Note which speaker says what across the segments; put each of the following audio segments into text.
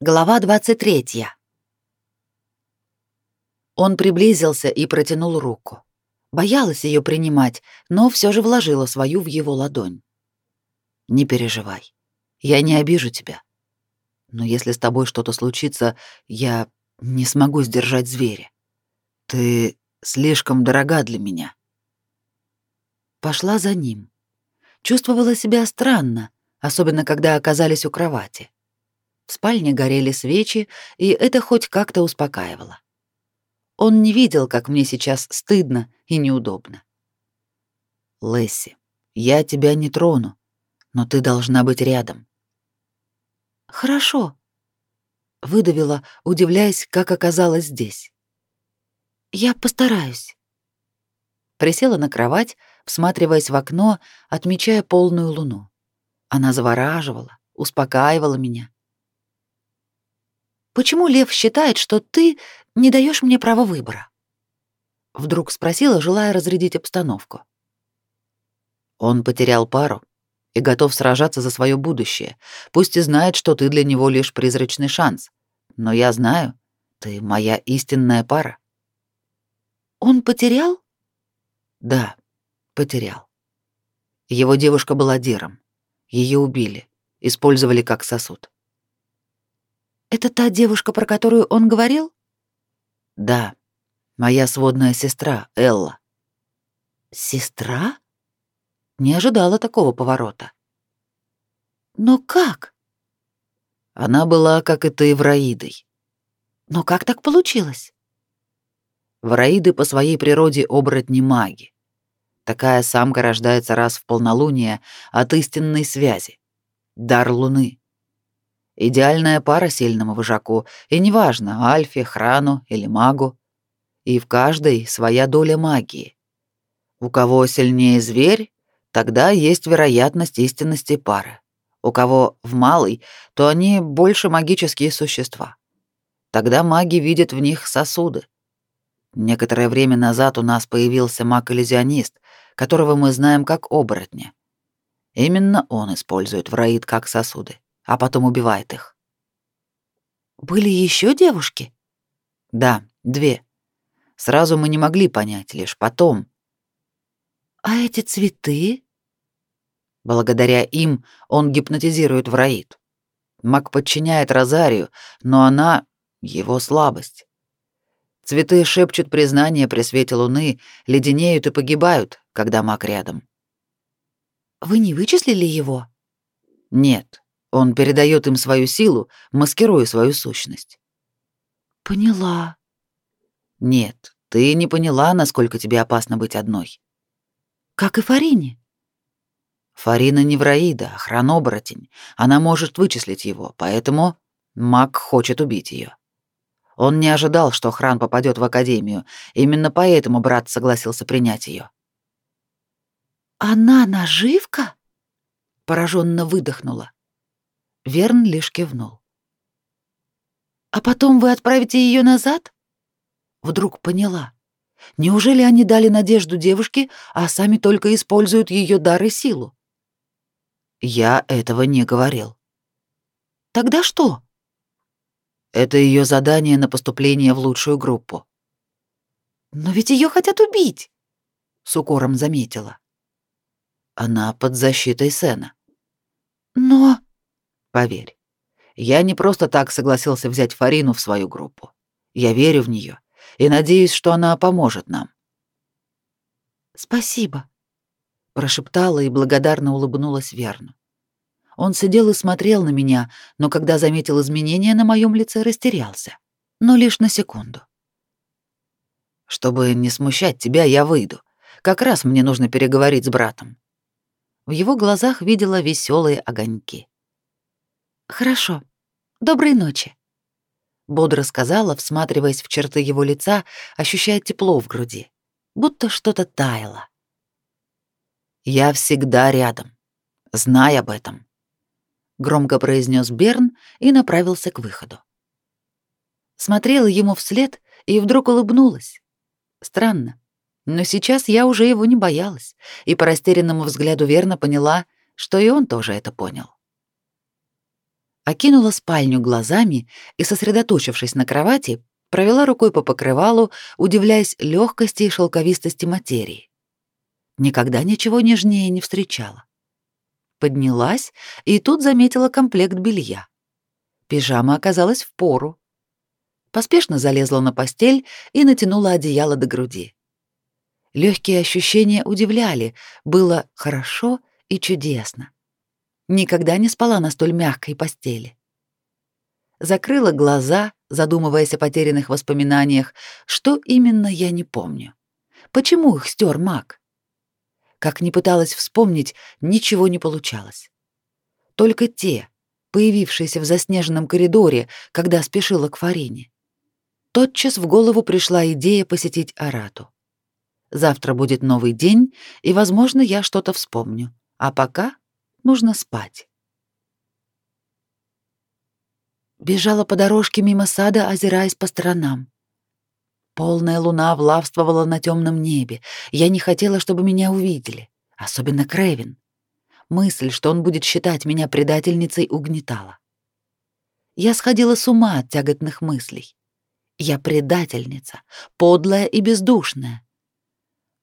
Speaker 1: Глава 23. Он приблизился и протянул руку. Боялась ее принимать, но все же вложила свою в его ладонь. «Не переживай. Я не обижу тебя. Но если с тобой что-то случится, я не смогу сдержать зверя. Ты слишком дорога для меня». Пошла за ним. Чувствовала себя странно, особенно когда оказались у кровати. В спальне горели свечи, и это хоть как-то успокаивало. Он не видел, как мне сейчас стыдно и неудобно. Лесси, я тебя не трону, но ты должна быть рядом. Хорошо, выдавила, удивляясь, как оказалась здесь. Я постараюсь. Присела на кровать, всматриваясь в окно, отмечая полную луну. Она завораживала, успокаивала меня. Почему Лев считает, что ты не даешь мне права выбора? Вдруг спросила, желая разрядить обстановку. Он потерял пару и готов сражаться за свое будущее, пусть и знает, что ты для него лишь призрачный шанс. Но я знаю, ты моя истинная пара. Он потерял? Да, потерял. Его девушка была Диром. Ее убили, использовали как сосуд. Это та девушка, про которую он говорил? Да. Моя сводная сестра, Элла. Сестра? Не ожидала такого поворота. Но как? Она была, как и ты, Враидой. Но как так получилось? Враиды по своей природе оборотни маги. Такая самка рождается раз в полнолуние от истинной связи. Дар Луны. Идеальная пара сильному вожаку, и неважно, альфе, храну или магу. И в каждой своя доля магии. У кого сильнее зверь, тогда есть вероятность истинности пары. У кого в малой, то они больше магические существа. Тогда маги видят в них сосуды. Некоторое время назад у нас появился маг-иллюзионист, которого мы знаем как оборотня. Именно он использует враид как сосуды а потом убивает их. Были еще девушки? Да, две. Сразу мы не могли понять, лишь потом. А эти цветы? Благодаря им он гипнотизирует Враид. Маг подчиняет Розарию, но она — его слабость. Цветы шепчут признание при свете луны, леденеют и погибают, когда маг рядом. «Вы не вычислили его?» «Нет, он передает им свою силу, маскируя свою сущность. Поняла. Нет, ты не поняла, насколько тебе опасно быть одной. Как и Фарине. Фарина не Враида, а хроноборотень. Она может вычислить его, поэтому маг хочет убить ее. Он не ожидал, что Хран попадет в академию. Именно поэтому брат согласился принять ее. Она наживка? Пораженно выдохнула. Верн лишь кивнул. «А потом вы отправите ее назад?» Вдруг поняла. Неужели они дали надежду девушке, а сами только используют ее дар и силу? Я этого не говорил. Тогда что? Это ее задание на поступление в лучшую группу. Но ведь ее хотят убить, с укором заметила. Она под защитой Сена. Но Поверь, я не просто так согласился взять Фарину в свою группу. Я верю в нее и надеюсь, что она поможет нам. Спасибо, прошептала и благодарно улыбнулась Верну. Он сидел и смотрел на меня, но когда заметил изменения на моем лице, растерялся, но лишь на секунду. Чтобы не смущать тебя, я выйду. Как раз мне нужно переговорить с братом. В его глазах видела веселые огоньки. Хорошо. Доброй ночи, бодро сказала, всматриваясь в черты его лица, ощущая тепло в груди, будто что-то таяло. Я всегда рядом. Знай об этом, громко произнес Берн и направился к выходу. Смотрела ему вслед и вдруг улыбнулась. Странно, но сейчас я уже его не боялась, и по растерянному взгляду верно поняла, что и он тоже это понял. Окинула спальню глазами и, сосредоточившись на кровати, провела рукой по покрывалу, удивляясь легкости и шелковистости материи. Никогда ничего нежнее не встречала. Поднялась и тут заметила комплект белья. Пижама оказалась в пору. Поспешно залезла на постель и натянула одеяло до груди. Легкие ощущения удивляли, было хорошо и чудесно. Никогда не спала на столь мягкой постели. Закрыла глаза, задумываясь о потерянных воспоминаниях, что именно я не помню. Почему их стер маг? Как ни пыталась вспомнить, ничего не получалось. Только те, появившиеся в заснеженном коридоре, когда спешила к Фарине. Тотчас в голову пришла идея посетить Арату. Завтра будет новый день, и, возможно, я что-то вспомню. А пока нужно спать. Бежала по дорожке мимо сада, озираясь по сторонам. Полная луна влавствовала на темном небе. Я не хотела, чтобы меня увидели, особенно Крэвин. Мысль, что он будет считать меня предательницей, угнетала. Я сходила с ума от тяготных мыслей. Я предательница, подлая и бездушная.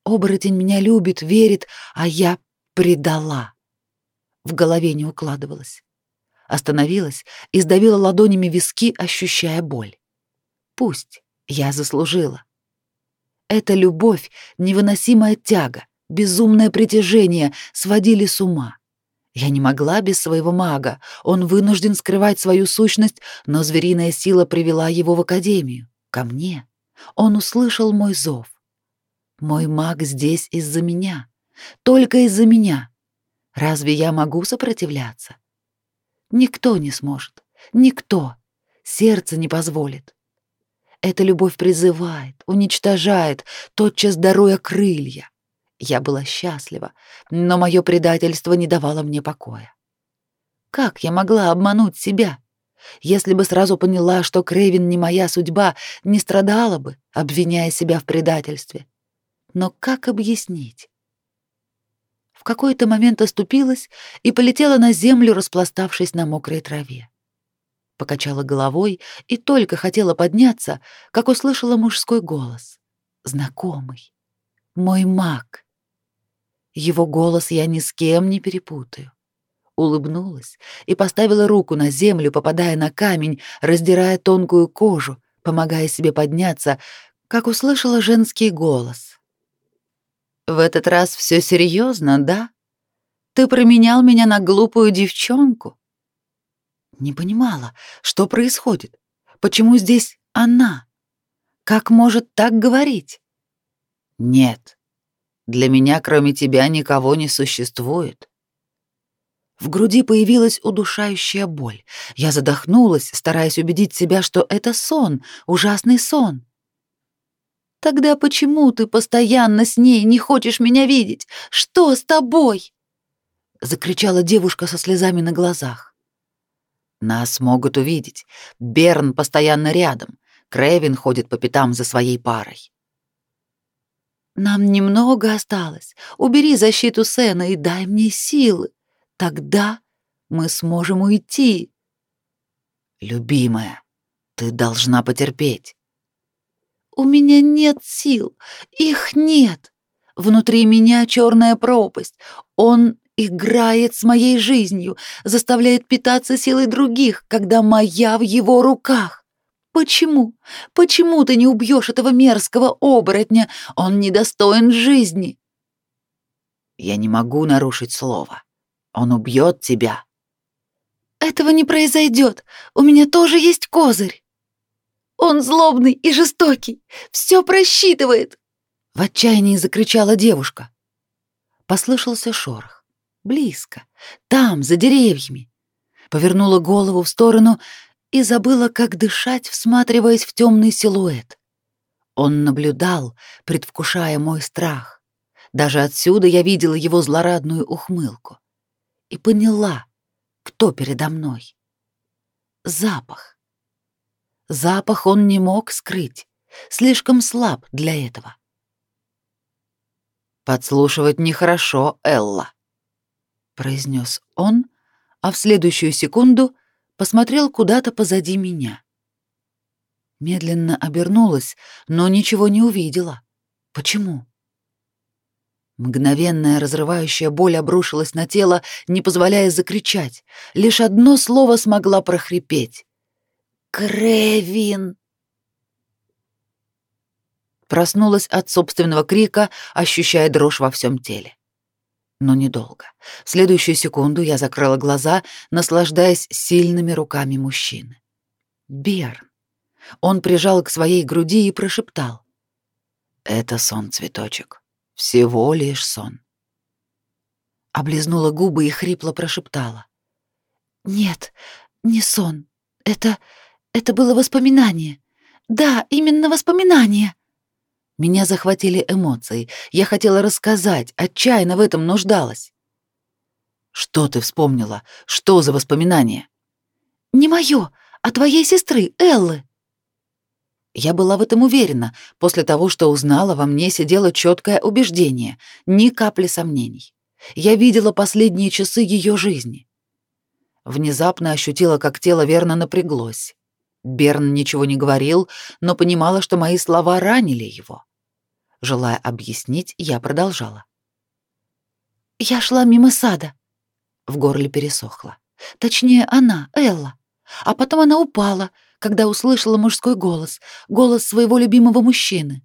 Speaker 1: Оборотень меня любит, верит, а я предала. В голове не укладывалось. Остановилась и сдавила ладонями виски, ощущая боль. Пусть я заслужила. Эта любовь, невыносимая тяга, безумное притяжение сводили с ума. Я не могла без своего мага. Он вынужден скрывать свою сущность, но звериная сила привела его в академию, ко мне. Он услышал мой зов. Мой маг здесь из-за меня. Только из-за меня. Разве я могу сопротивляться? Никто не сможет. Никто. Сердце не позволит. Эта любовь призывает, уничтожает, тотчас даруя крылья. Я была счастлива, но мое предательство не давало мне покоя. Как я могла обмануть себя? Если бы сразу поняла, что Крейвин не моя судьба, не страдала бы, обвиняя себя в предательстве. Но как объяснить? Какой-то момент оступилась и полетела на землю, распластавшись на мокрой траве. Покачала головой и только хотела подняться, как услышала мужской голос. Знакомый. Мой маг. Его голос я ни с кем не перепутаю. Улыбнулась и поставила руку на землю, попадая на камень, раздирая тонкую кожу, помогая себе подняться, как услышала женский голос. В этот раз все серьезно, да? Ты променял меня на глупую девчонку? Не понимала, что происходит. Почему здесь она? Как может так говорить? Нет. Для меня, кроме тебя, никого не существует. В груди появилась удушающая боль. Я задохнулась, стараясь убедить себя, что это сон, ужасный сон. Тогда почему ты постоянно с ней не хочешь меня видеть? Что с тобой? закричала девушка со слезами на глазах. Нас могут увидеть. Берн постоянно рядом. Крэвин ходит по пятам за своей парой. Нам немного осталось. Убери защиту Сена и дай мне силы. Тогда мы сможем уйти. Любимая, ты должна потерпеть. У меня нет сил, их нет. Внутри меня черная пропасть. Он играет с моей жизнью, заставляет питаться силой других, когда моя в его руках. Почему? Почему ты не убьешь этого мерзкого оборотня? Он недостоин жизни. Я не могу нарушить слово. Он убьет тебя. Этого не произойдет. У меня тоже есть козырь. Он злобный и жестокий, все просчитывает!» В отчаянии закричала девушка. Послышался шорох. Близко, там, за деревьями. Повернула голову в сторону и забыла, как дышать, всматриваясь в темный силуэт. Он наблюдал, предвкушая мой страх. Даже отсюда я видела его злорадную ухмылку. И поняла, кто передо мной. Запах. Запах он не мог скрыть, слишком слаб для этого. «Подслушивать нехорошо, Элла», — произнес он, а в следующую секунду посмотрел куда-то позади меня. Медленно обернулась, но ничего не увидела. Почему? Мгновенная разрывающая боль обрушилась на тело, не позволяя закричать. Лишь одно слово смогла прохрипеть. «Кревин!» Проснулась от собственного крика, ощущая дрожь во всем теле. Но недолго. В следующую секунду я закрыла глаза, наслаждаясь сильными руками мужчины. Берн. Он прижал к своей груди и прошептал. «Это сон, цветочек. Всего лишь сон». Облизнула губы и хрипло прошептала. «Нет, не сон. Это... это было воспоминание. Да, именно воспоминание». Меня захватили эмоции. Я хотела рассказать, отчаянно в этом нуждалась. «Что ты вспомнила? Что за воспоминания?» «Не моё, а твоей сестры, Эллы». Я была в этом уверена. После того, что узнала, во мне сидело четкое убеждение, ни капли сомнений. Я видела последние часы ее жизни. Внезапно ощутила, как тело верно напряглось. Берн ничего не говорил, но понимала, что мои слова ранили его. Желая объяснить, я продолжала. «Я шла мимо сада». В горле пересохло. Точнее, она, Элла. А потом она упала, когда услышала мужской голос, голос своего любимого мужчины.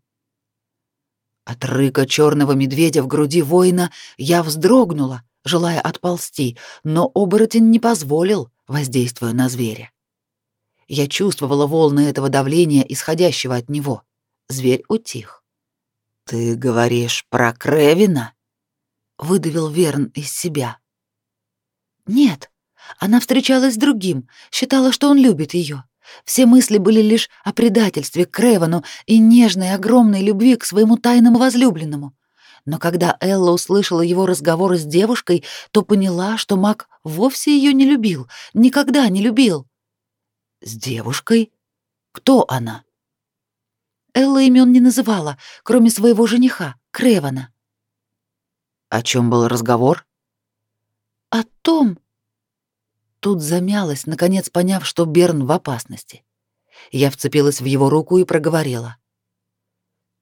Speaker 1: От рыка черного медведя в груди воина я вздрогнула, желая отползти, но оборотень не позволил, воздействуя на зверя. Я чувствовала волны этого давления, исходящего от него. Зверь утих. «Ты говоришь про Кревина?» — выдавил Верн из себя. «Нет, она встречалась с другим, считала, что он любит ее. Все мысли были лишь о предательстве к и нежной, огромной любви к своему тайному возлюбленному. Но когда Элла услышала его разговор с девушкой, то поняла, что маг вовсе ее не любил, никогда не любил. С девушкой? Кто она? Элла имен не называла, кроме своего жениха, Кревана. О чем был разговор? О том, Тут замялась, наконец поняв, что Берн в опасности. Я вцепилась в его руку и проговорила.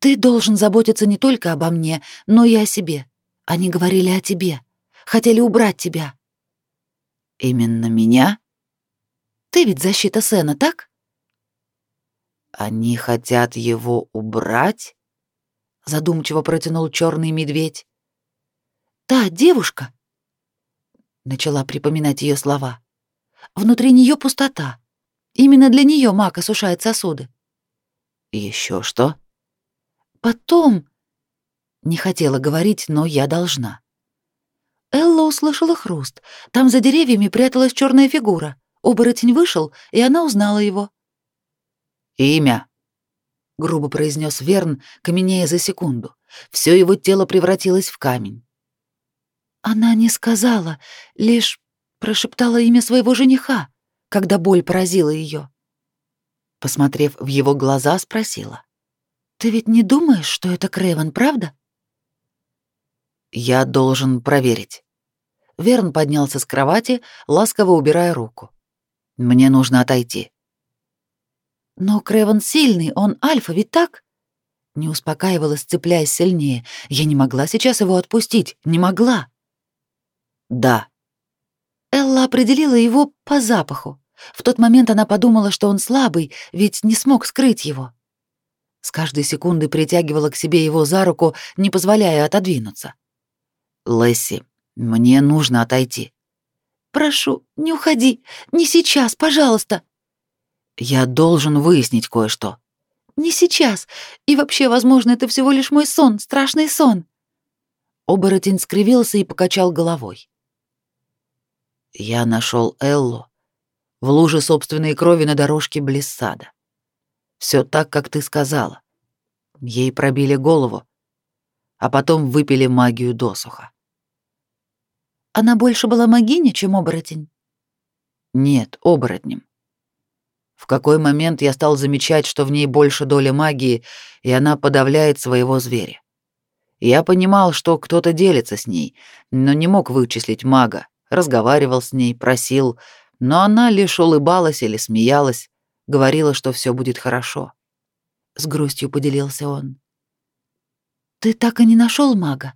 Speaker 1: «Ты должен заботиться не только обо мне, но и о себе. Они говорили о тебе. Хотели убрать тебя». «Именно меня?» «Ты ведь защита Сена, так?» «Они хотят его убрать?» Задумчиво протянул черный медведь. «Та девушка?» Начала припоминать ее слова. Внутри нее пустота. Именно для нее маг осушает сосуды. Еще что? Потом... Не хотела говорить, но я должна. Элла услышала хруст. Там за деревьями пряталась черная фигура. Оборотень вышел, и она узнала его. «Имя», — грубо произнес Верн, каменея за секунду. Все его тело превратилось в камень. Она не сказала, лишь прошептала имя своего жениха, когда боль поразила ее. Посмотрев в его глаза, спросила. «Ты ведь не думаешь, что это Крэвен, правда?» «Я должен проверить». Верн поднялся с кровати, ласково убирая руку. «Мне нужно отойти». «Но Крэвен сильный, он альфа, ведь так?» Не успокаивалась, цепляясь сильнее. «Я не могла сейчас его отпустить, не могла». «Да», Элла определила его по запаху. В тот момент она подумала, что он слабый, ведь не смог скрыть его. С каждой секунды притягивала к себе его за руку, не позволяя отодвинуться. «Лесси, мне нужно отойти». «Прошу, не уходи. Не сейчас, пожалуйста». «Я должен выяснить кое-что». «Не сейчас. И вообще, возможно, это всего лишь мой сон, страшный сон». Оборотень скривился и покачал головой. Я нашел Эллу в луже собственной крови на дорожке близ сада. Все так, как ты сказала. Ей пробили голову, а потом выпили магию досуха. Она больше была магиней, чем оборотень? Нет, оборотнем. В какой момент я стал замечать, что в ней больше доли магии, и она подавляет своего зверя. Я понимал, что кто-то делится с ней, но не мог вычислить мага, разговаривал с ней, просил, но она лишь улыбалась или смеялась, говорила, что все будет хорошо. С грустью поделился он.
Speaker 2: Ты так и не нашел мага?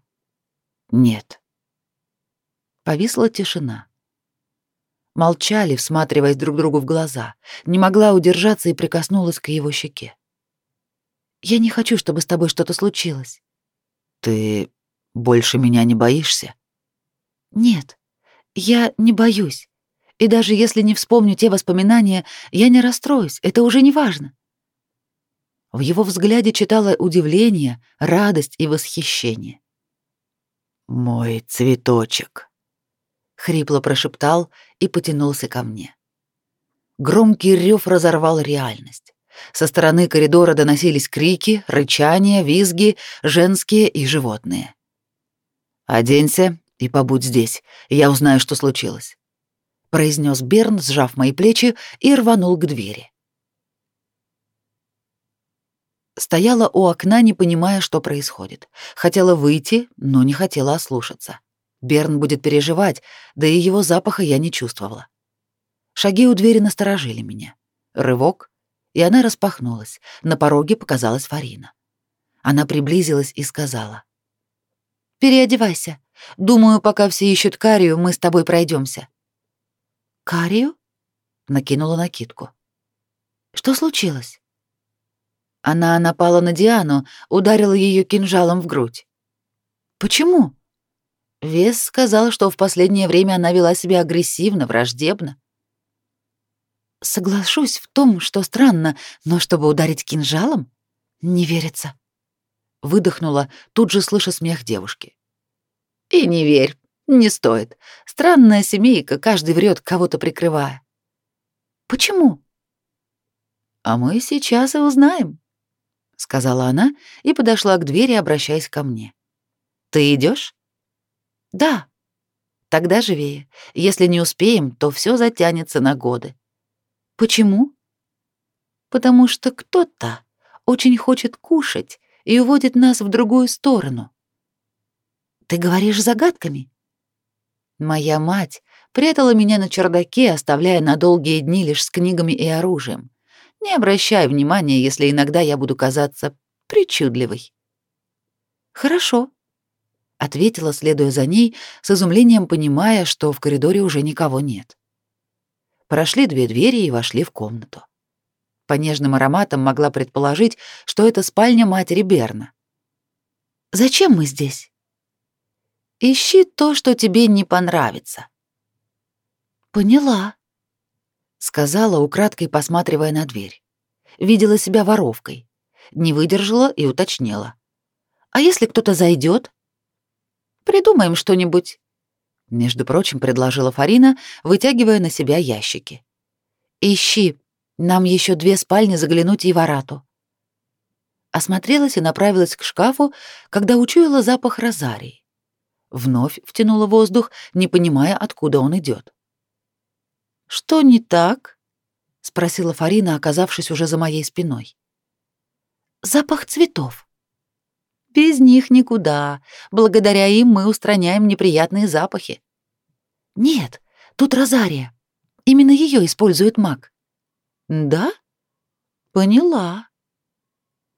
Speaker 1: Нет. Повисла тишина. Молчали, всматриваясь друг другу в глаза. Не могла удержаться и прикоснулась к его щеке.
Speaker 2: Я не хочу, чтобы с тобой что-то случилось.
Speaker 1: Ты больше меня не боишься?
Speaker 2: Нет, я не боюсь. И даже если не вспомню те воспоминания, я не расстроюсь, это уже не важно.
Speaker 1: В его взгляде читала удивление, радость и восхищение. «Мой цветочек», — хрипло прошептал и потянулся ко мне. Громкий рев разорвал реальность. Со стороны коридора доносились крики, рычания, визги, женские и животные. «Оденься и побудь здесь, я узнаю, что случилось», — произнес Берн, сжав мои плечи, и рванул к двери. Стояла у окна, не понимая, что происходит. Хотела выйти, но не хотела ослушаться. Берн будет переживать, да и его запаха я не чувствовала. Шаги у двери насторожили меня. Рывок, и она распахнулась. На пороге показалась Фарина. Она приблизилась и сказала.
Speaker 2: «Переодевайся. Думаю, пока все ищут Карию, мы с тобой пройдемся.
Speaker 1: «Карию?» — накинула накидку.
Speaker 2: «Что случилось?»
Speaker 1: Она напала на Диану, ударила ее кинжалом в грудь.
Speaker 2: «Почему?»
Speaker 1: Вес сказал, что в последнее время она вела себя агрессивно, враждебно.
Speaker 2: Соглашусь в том, что странно, но чтобы ударить кинжалом? Не верится.
Speaker 1: Выдохнула, тут же слыша смех девушки. И не верь, не стоит. Странная семейка, каждый врет, кого-то прикрывая.
Speaker 2: Почему?
Speaker 1: А мы сейчас и узнаем, сказала она и подошла к двери, обращаясь ко мне. Ты идешь?
Speaker 2: Да.
Speaker 1: Тогда живее. Если не успеем, то все затянется на годы.
Speaker 2: Почему?
Speaker 1: Потому что кто-то очень хочет кушать и уводит нас в другую сторону.
Speaker 2: Ты говоришь загадками?
Speaker 1: Моя мать прятала меня на чердаке, оставляя на долгие дни лишь с книгами и оружием. Не обращай внимания, если иногда я буду казаться причудливой.
Speaker 2: Хорошо,
Speaker 1: ответила, следуя за ней, с изумлением понимая, что в коридоре уже никого нет прошли две двери и вошли в комнату. По нежным ароматам могла предположить, что это спальня матери Берна.
Speaker 2: «Зачем мы здесь?»
Speaker 1: «Ищи то, что тебе не понравится».
Speaker 2: «Поняла», —
Speaker 1: сказала, украдкой посматривая на дверь. Видела себя воровкой. Не выдержала и уточнила. «А если кто-то зайдет? «Придумаем что-нибудь между прочим, предложила Фарина, вытягивая на себя ящики. Ищи, нам еще две спальни заглянуть и в Арату. Осмотрелась и направилась к шкафу, когда учуяла запах розарии. Вновь втянула воздух, не понимая, откуда он идет. Что не так? спросила Фарина, оказавшись уже за моей спиной.
Speaker 2: Запах цветов.
Speaker 1: Без них никуда. Благодаря им мы устраняем неприятные запахи.
Speaker 2: Нет, тут розария. Именно ее использует маг.
Speaker 1: Да? Поняла.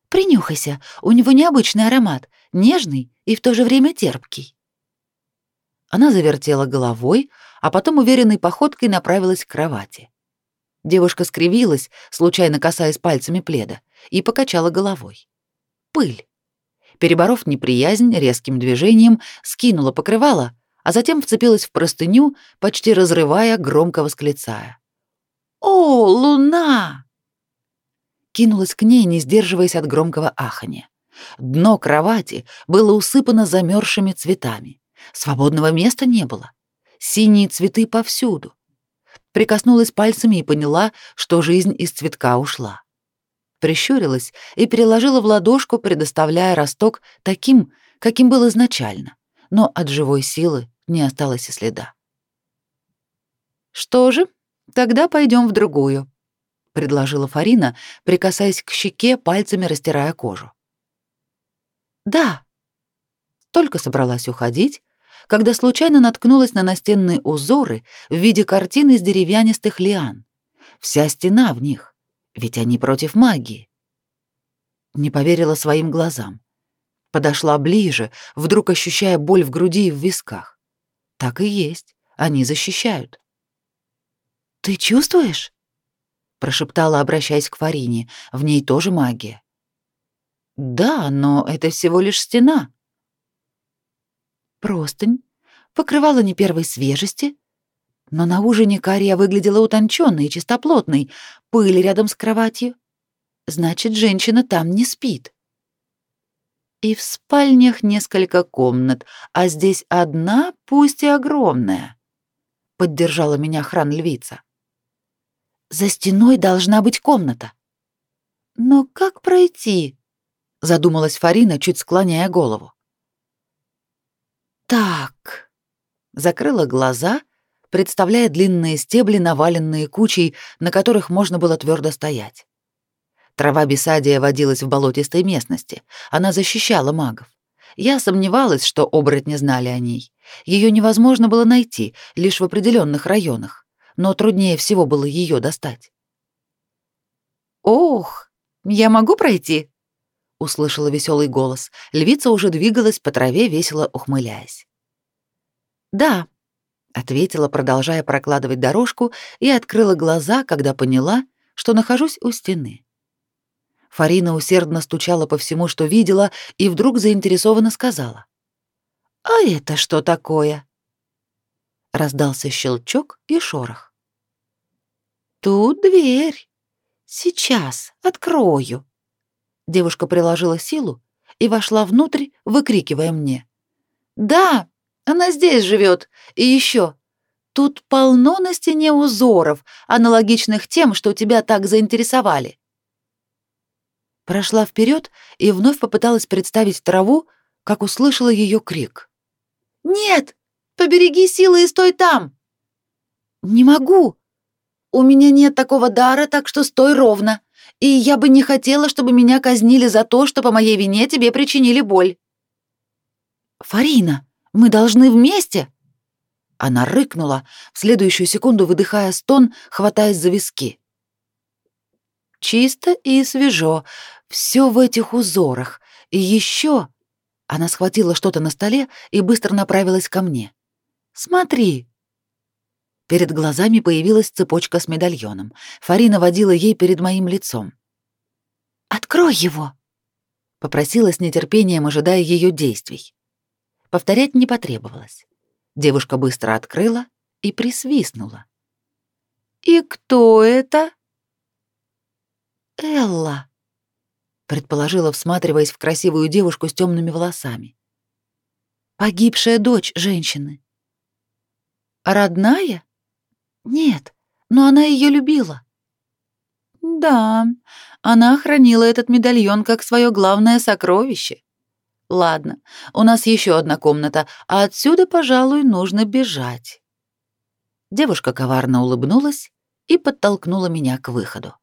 Speaker 2: Принюхайся, у него необычный аромат, нежный и в то же время терпкий.
Speaker 1: Она завертела головой, а потом уверенной походкой направилась к кровати. Девушка скривилась, случайно касаясь пальцами пледа, и покачала головой. Пыль переборов неприязнь резким движением, скинула покрывало, а затем вцепилась в простыню, почти разрывая, громко восклицая. «О, луна!» Кинулась к ней, не сдерживаясь от громкого ахания. Дно кровати было усыпано замерзшими цветами. Свободного места не было. Синие цветы повсюду. Прикоснулась пальцами и поняла, что жизнь из цветка ушла прищурилась и переложила в ладошку, предоставляя росток таким, каким был изначально, но от живой силы не осталось и следа. «Что же, тогда пойдем в другую», — предложила Фарина, прикасаясь к щеке, пальцами растирая кожу. «Да». Только собралась уходить,
Speaker 2: когда случайно наткнулась на настенные узоры в виде картин из деревянистых лиан. Вся стена в них, ведь они против магии. Не поверила своим глазам. Подошла ближе, вдруг ощущая боль в груди и в висках. Так и есть, они защищают. «Ты чувствуешь?» — прошептала, обращаясь к Фарине. В ней тоже магия. «Да, но это всего лишь стена», простынь, покрывала не первой свежести, но на ужине Кария выглядела утонченной и чистоплотной, пыль рядом с кроватью. Значит, женщина там не спит. И в спальнях несколько комнат, а здесь одна, пусть и огромная. Поддержала меня хран львица. За стеной должна быть комната. Но как пройти? Задумалась Фарина, чуть склоняя голову. Так. Закрыла глаза, представляя длинные стебли, наваленные кучей, на которых можно было твердо стоять. Трава бесадия водилась в болотистой местности. Она защищала магов. Я сомневалась, что оборотни знали о ней. Ее невозможно было найти лишь в определенных районах, но труднее всего было ее достать. «Ох, я могу пройти?» услышала веселый голос. Львица уже двигалась по траве, весело ухмыляясь. "Да", ответила, продолжая прокладывать дорожку, и открыла глаза, когда поняла, что нахожусь у стены. Фарина усердно стучала по всему, что видела, и вдруг заинтересованно сказала: "А это что такое?" Раздался щелчок и шорох. "Тут дверь. Сейчас открою", Девушка приложила силу и вошла внутрь, выкрикивая мне. «Да, она здесь живет. И еще. Тут полно на стене узоров, аналогичных тем, что тебя так заинтересовали». Прошла вперед и вновь попыталась представить траву, как услышала ее крик. «Нет! Побереги силы и стой там!» «Не могу! У меня нет такого дара, так что стой ровно!» и я бы не хотела, чтобы меня казнили за то, что по моей вине тебе причинили боль. Фарина, мы должны вместе. Она рыкнула, в следующую секунду выдыхая стон, хватаясь за виски. Чисто и свежо, все в этих узорах. И еще она схватила что-то на столе и быстро направилась ко мне. Смотри, Перед глазами появилась цепочка с медальоном. Фарина водила ей перед моим лицом. «Открой его!» — попросила с нетерпением, ожидая ее действий. Повторять не потребовалось. Девушка быстро открыла и присвистнула. «И кто это?» «Элла», — предположила, всматриваясь в красивую девушку с темными волосами. «Погибшая дочь женщины». «Родная?» Нет, но она ее любила. Да, она хранила этот медальон как свое главное сокровище. Ладно, у нас еще одна комната, а отсюда, пожалуй, нужно бежать. Девушка коварно улыбнулась и подтолкнула меня к выходу.